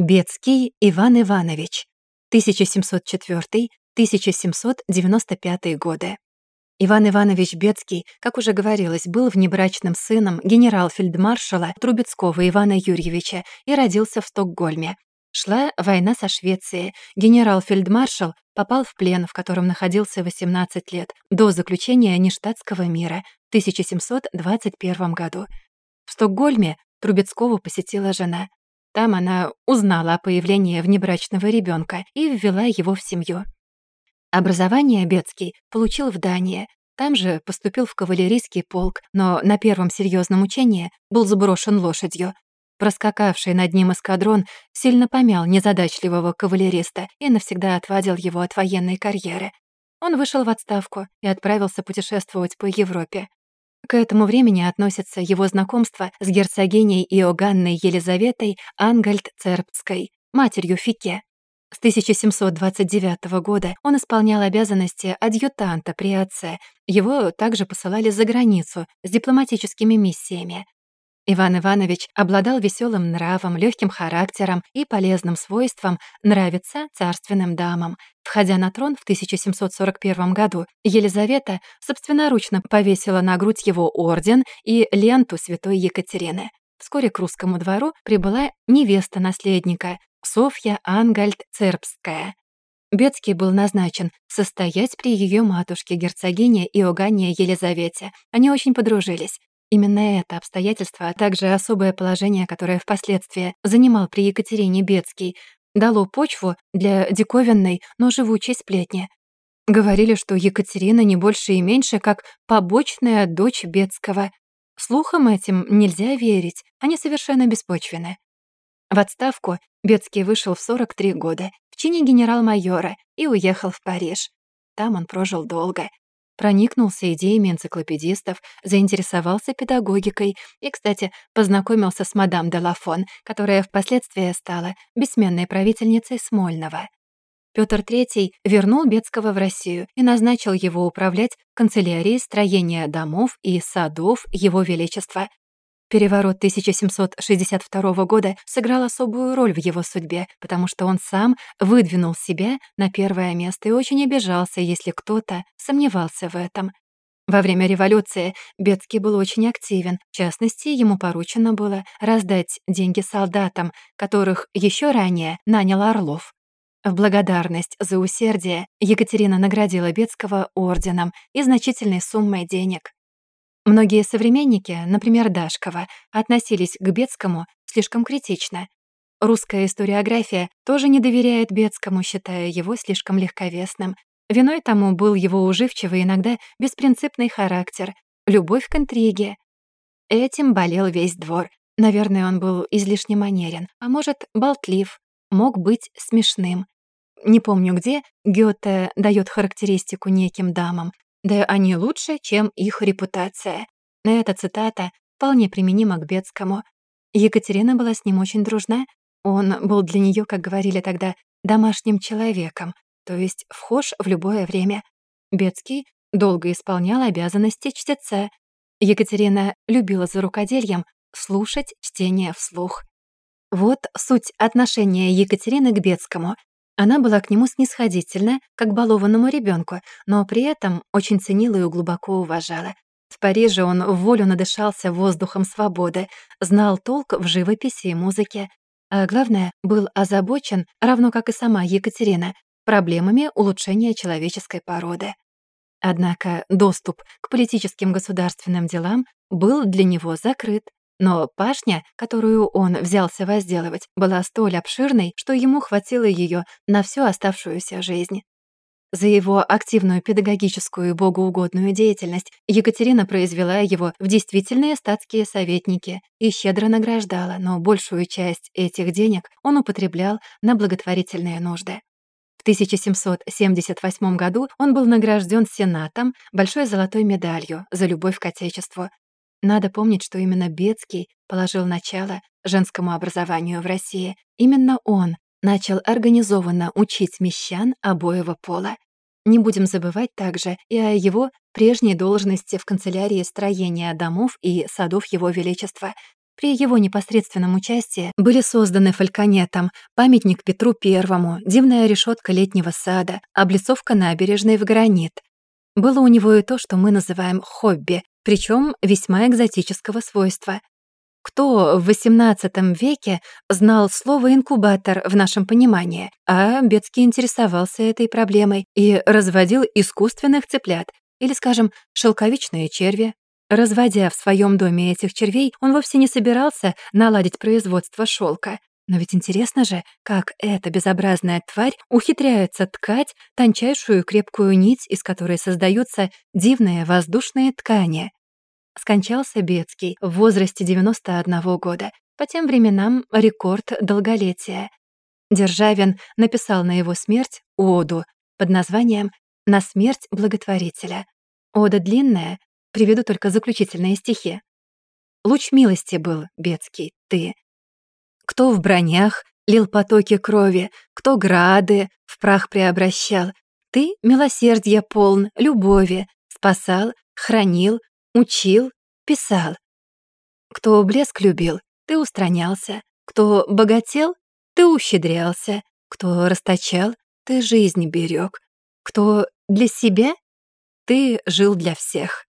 Бецкий Иван Иванович, 1704-1795 годы. Иван Иванович Бецкий, как уже говорилось, был внебрачным сыном генерал-фельдмаршала Трубецкого Ивана Юрьевича и родился в Стокгольме. Шла война со Швецией. Генерал-фельдмаршал попал в плен, в котором находился 18 лет, до заключения Ништадтского мира в 1721 году. В Стокгольме Трубецкого посетила жена. Там она узнала о появлении внебрачного ребенка и ввела его в семью. Образование Бецкий получил в Дании. Там же поступил в кавалерийский полк, но на первом серьезном учении был заброшен лошадью. Проскакавший над ним эскадрон сильно помял незадачливого кавалериста и навсегда отвадил его от военной карьеры. Он вышел в отставку и отправился путешествовать по Европе. К этому времени относится его знакомство с герцогиней Иоганной Елизаветой Ангальд-Цербской, матерью Фике. С 1729 года он исполнял обязанности адъютанта при отце. Его также посылали за границу с дипломатическими миссиями. Иван Иванович обладал веселым нравом, легким характером и полезным свойством нравиться царственным дамам. Входя на трон в 1741 году, Елизавета собственноручно повесила на грудь его орден и ленту святой Екатерины. Вскоре к русскому двору прибыла невеста наследника, Софья Ангальд-Цербская. Бецкий был назначен состоять при ее матушке, герцогине Иоганне Елизавете. Они очень подружились. Именно это обстоятельство, а также особое положение, которое впоследствии занимал при Екатерине Бецкий, дало почву для диковинной, но живучей сплетни. Говорили, что Екатерина не больше и меньше, как побочная дочь Бецкого. Слухам этим нельзя верить, они совершенно беспочвены. В отставку Бецкий вышел в 43 года в чине генерал-майора и уехал в Париж. Там он прожил долго, проникнулся идеями энциклопедистов, заинтересовался педагогикой и, кстати, познакомился с мадам де Лафон, которая впоследствии стала бессменной правительницей Смольного. Петр III вернул Бецкого в Россию и назначил его управлять канцелярией строения домов и садов Его Величества, Переворот 1762 года сыграл особую роль в его судьбе, потому что он сам выдвинул себя на первое место и очень обижался, если кто-то сомневался в этом. Во время революции Бецкий был очень активен. В частности, ему поручено было раздать деньги солдатам, которых еще ранее нанял Орлов. В благодарность за усердие Екатерина наградила Бецкого орденом и значительной суммой денег. Многие современники, например, Дашкова, относились к Бецкому слишком критично. Русская историография тоже не доверяет Бецкому, считая его слишком легковесным. Виной тому был его уживчивый, иногда беспринципный характер, любовь к интриге. Этим болел весь двор. Наверное, он был излишне манерен, а может, болтлив, мог быть смешным. Не помню где, Гёте дает характеристику неким дамам, да они лучше, чем их репутация. Эта цитата вполне применима к Бецкому. Екатерина была с ним очень дружна. Он был для нее, как говорили тогда, домашним человеком, то есть вхож в любое время. Бецкий долго исполнял обязанности чтеца. Екатерина любила за рукодельем слушать чтение вслух. Вот суть отношения Екатерины к Бецкому. Она была к нему снисходительна, как балованному ребенку, но при этом очень ценила и глубоко уважала. В Париже он в волю надышался воздухом свободы, знал толк в живописи и музыке, а главное, был озабочен, равно как и сама Екатерина, проблемами улучшения человеческой породы. Однако доступ к политическим государственным делам был для него закрыт, но пашня, которую он взялся возделывать, была столь обширной, что ему хватило ее на всю оставшуюся жизнь. За его активную педагогическую и богоугодную деятельность Екатерина произвела его в действительные статские советники и щедро награждала, но большую часть этих денег он употреблял на благотворительные нужды. В 1778 году он был награжден Сенатом большой золотой медалью за любовь к Отечеству, надо помнить, что именно Бецкий положил начало женскому образованию в России. Именно он начал организованно учить мещан обоего пола. Не будем забывать также и о его прежней должности в канцелярии строения домов и садов Его Величества. При его непосредственном участии были созданы фальконетом памятник Петру Первому, дивная решетка летнего сада, облицовка набережной в гранит. Было у него и то, что мы называем хобби, причем весьма экзотического свойства. Кто в XVIII веке знал слово «инкубатор» в нашем понимании, а Бецкий интересовался этой проблемой и разводил искусственных цыплят, или, скажем, шелковичные черви. Разводя в своем доме этих червей, он вовсе не собирался наладить производство шелка. Но ведь интересно же, как эта безобразная тварь ухитряется ткать тончайшую крепкую нить, из которой создаются дивные воздушные ткани. Скончался Бецкий в возрасте 91 года, по тем временам рекорд долголетия. Державин написал на его смерть оду под названием «На смерть благотворителя». Ода длинная, приведу только заключительные стихи. «Луч милости был, Бецкий, ты. Кто в бронях лил потоки крови, кто грады в прах преобращал, ты милосердья полн, любови, спасал, хранил, учил, писал. Кто блеск любил, ты устранялся. Кто богател, ты ущедрялся. Кто расточал, ты жизнь берег. Кто для себя, ты жил для всех.